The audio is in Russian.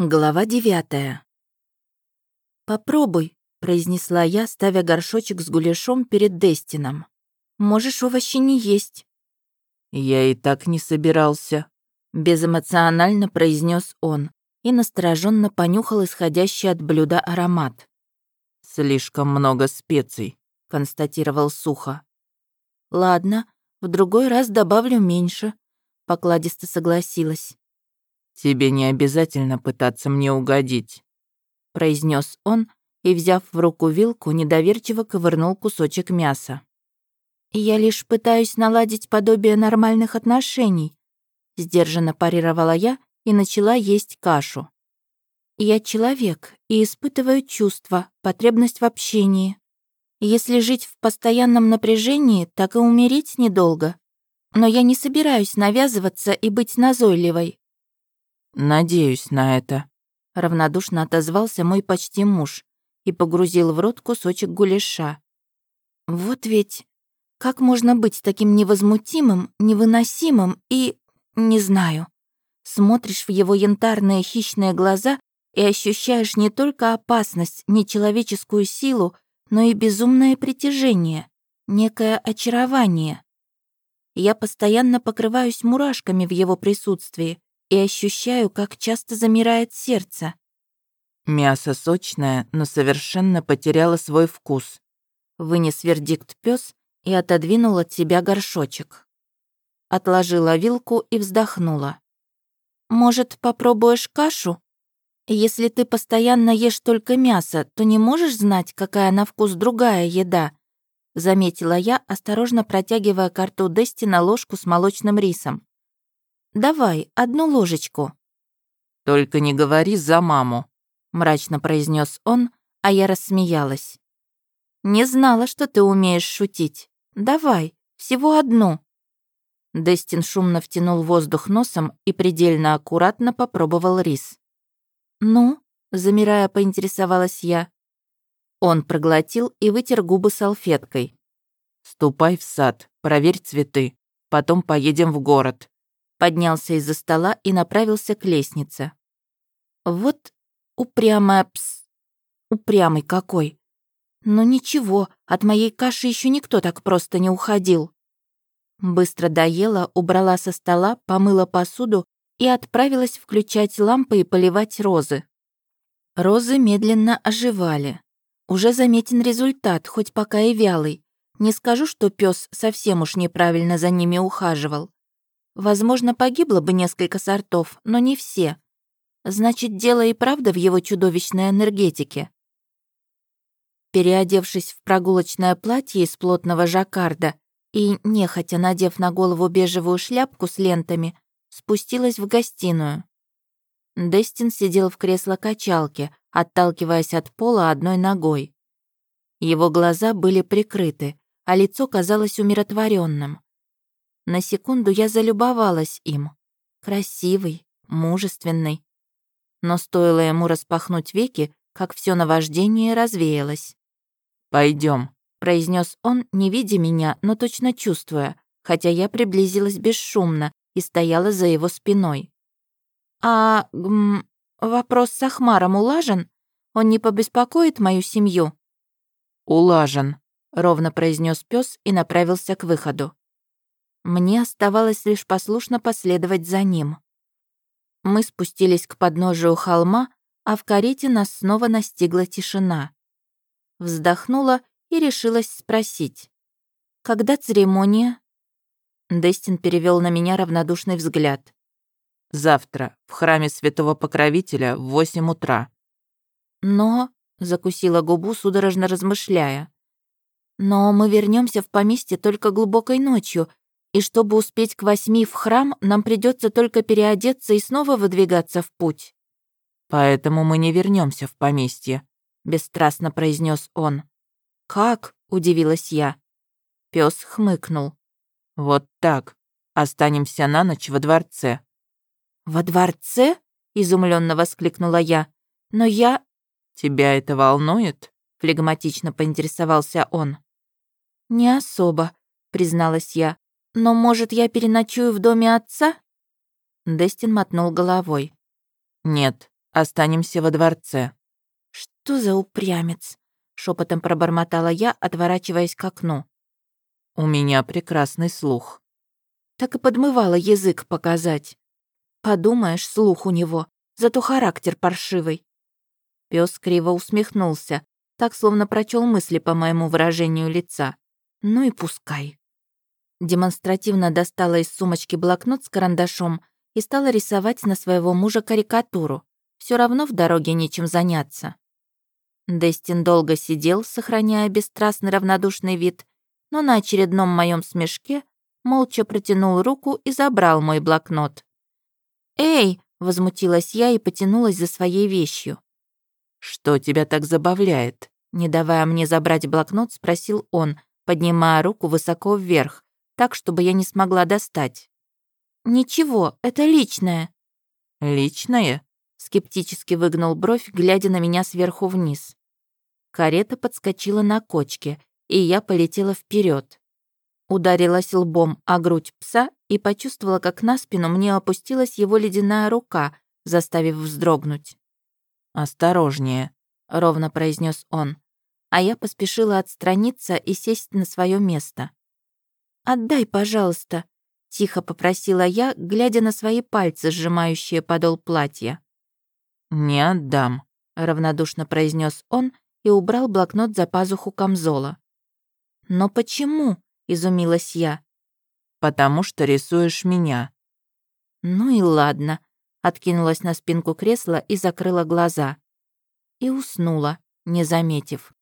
Глава девятая. «Попробуй», — произнесла я, ставя горшочек с гуляшом перед Дестином. «Можешь овощи не есть». «Я и так не собирался», — безэмоционально произнес он и настороженно понюхал исходящий от блюда аромат. «Слишком много специй», — констатировал сухо. «Ладно, в другой раз добавлю меньше», — покладисто согласилась. «Тебе не обязательно пытаться мне угодить», — произнес он и, взяв в руку вилку, недоверчиво ковырнул кусочек мяса. «Я лишь пытаюсь наладить подобие нормальных отношений», — сдержанно парировала я и начала есть кашу. «Я человек и испытываю чувства, потребность в общении. Если жить в постоянном напряжении, так и умереть недолго. Но я не собираюсь навязываться и быть назойливой. «Надеюсь на это», — равнодушно отозвался мой почти муж и погрузил в рот кусочек гуляша. «Вот ведь как можно быть таким невозмутимым, невыносимым и... не знаю. Смотришь в его янтарные хищные глаза и ощущаешь не только опасность, нечеловеческую силу, но и безумное притяжение, некое очарование. Я постоянно покрываюсь мурашками в его присутствии, и ощущаю, как часто замирает сердце. Мясо сочное, но совершенно потеряло свой вкус. Вынес вердикт пес и отодвинул от себя горшочек. Отложила вилку и вздохнула. «Может, попробуешь кашу? Если ты постоянно ешь только мясо, то не можешь знать, какая на вкус другая еда», заметила я, осторожно протягивая карту Дестина ложку с молочным рисом. Давай, одну ложечку». «Только не говори за маму», — мрачно произнес он, а я рассмеялась. «Не знала, что ты умеешь шутить. Давай, всего одну». Дестин шумно втянул воздух носом и предельно аккуратно попробовал рис. «Ну?» — замирая, поинтересовалась я. Он проглотил и вытер губы салфеткой. «Ступай в сад, проверь цветы. Потом поедем в город поднялся из-за стола и направился к лестнице. Вот упрямая пс... Упрямый какой. Но ничего, от моей каши еще никто так просто не уходил. Быстро доела, убрала со стола, помыла посуду и отправилась включать лампы и поливать розы. Розы медленно оживали. Уже заметен результат, хоть пока и вялый. Не скажу, что пес совсем уж неправильно за ними ухаживал. Возможно, погибло бы несколько сортов, но не все. Значит, дело и правда в его чудовищной энергетике. Переодевшись в прогулочное платье из плотного жаккарда и, нехотя надев на голову бежевую шляпку с лентами, спустилась в гостиную. Дестин сидел в кресло-качалке, отталкиваясь от пола одной ногой. Его глаза были прикрыты, а лицо казалось умиротворенным. На секунду я залюбовалась им. Красивый, мужественный. Но стоило ему распахнуть веки, как все наваждение развеялось. Пойдем, произнес он, не видя меня, но точно чувствуя, хотя я приблизилась бесшумно и стояла за его спиной. «А гм, вопрос с Ахмаром улажен? Он не побеспокоит мою семью?» «Улажен», — ровно произнес пес и направился к выходу. Мне оставалось лишь послушно последовать за ним. Мы спустились к подножию холма, а в карете нас снова настигла тишина. Вздохнула и решилась спросить. «Когда церемония?» Дестин перевел на меня равнодушный взгляд. «Завтра, в храме святого покровителя в восемь утра». «Но...» — закусила губу, судорожно размышляя. «Но мы вернемся в поместье только глубокой ночью, и чтобы успеть к восьми в храм, нам придется только переодеться и снова выдвигаться в путь. Поэтому мы не вернемся в поместье, бесстрастно произнес он. Как? удивилась я. Пес хмыкнул. Вот так. Останемся на ночь во дворце. Во дворце? изумленно воскликнула я. Но я. Тебя это волнует? флегматично поинтересовался он. Не особо, призналась я. «Но, может, я переночую в доме отца?» Дестин мотнул головой. «Нет, останемся во дворце». «Что за упрямец?» — шепотом пробормотала я, отворачиваясь к окну. «У меня прекрасный слух». Так и подмывала язык показать. Подумаешь, слух у него, зато характер паршивый. Пес криво усмехнулся, так словно прочел мысли по моему выражению лица. Ну и пускай. Демонстративно достала из сумочки блокнот с карандашом и стала рисовать на своего мужа карикатуру. Все равно в дороге нечем заняться. Дестин долго сидел, сохраняя бесстрастный равнодушный вид, но на очередном моем смешке молча протянул руку и забрал мой блокнот. «Эй!» — возмутилась я и потянулась за своей вещью. «Что тебя так забавляет?» Не давая мне забрать блокнот, спросил он, поднимая руку высоко вверх, так, чтобы я не смогла достать. «Ничего, это личное». «Личное?» — скептически выгнул бровь, глядя на меня сверху вниз. Карета подскочила на кочке, и я полетела вперед. Ударилась лбом о грудь пса и почувствовала, как на спину мне опустилась его ледяная рука, заставив вздрогнуть. «Осторожнее», — ровно произнес он, а я поспешила отстраниться и сесть на свое место. «Отдай, пожалуйста», — тихо попросила я, глядя на свои пальцы, сжимающие подол платья. «Не отдам», — равнодушно произнес он и убрал блокнот за пазуху камзола. «Но почему?» изумилась я. «Потому что рисуешь меня». «Ну и ладно», откинулась на спинку кресла и закрыла глаза. И уснула, не заметив.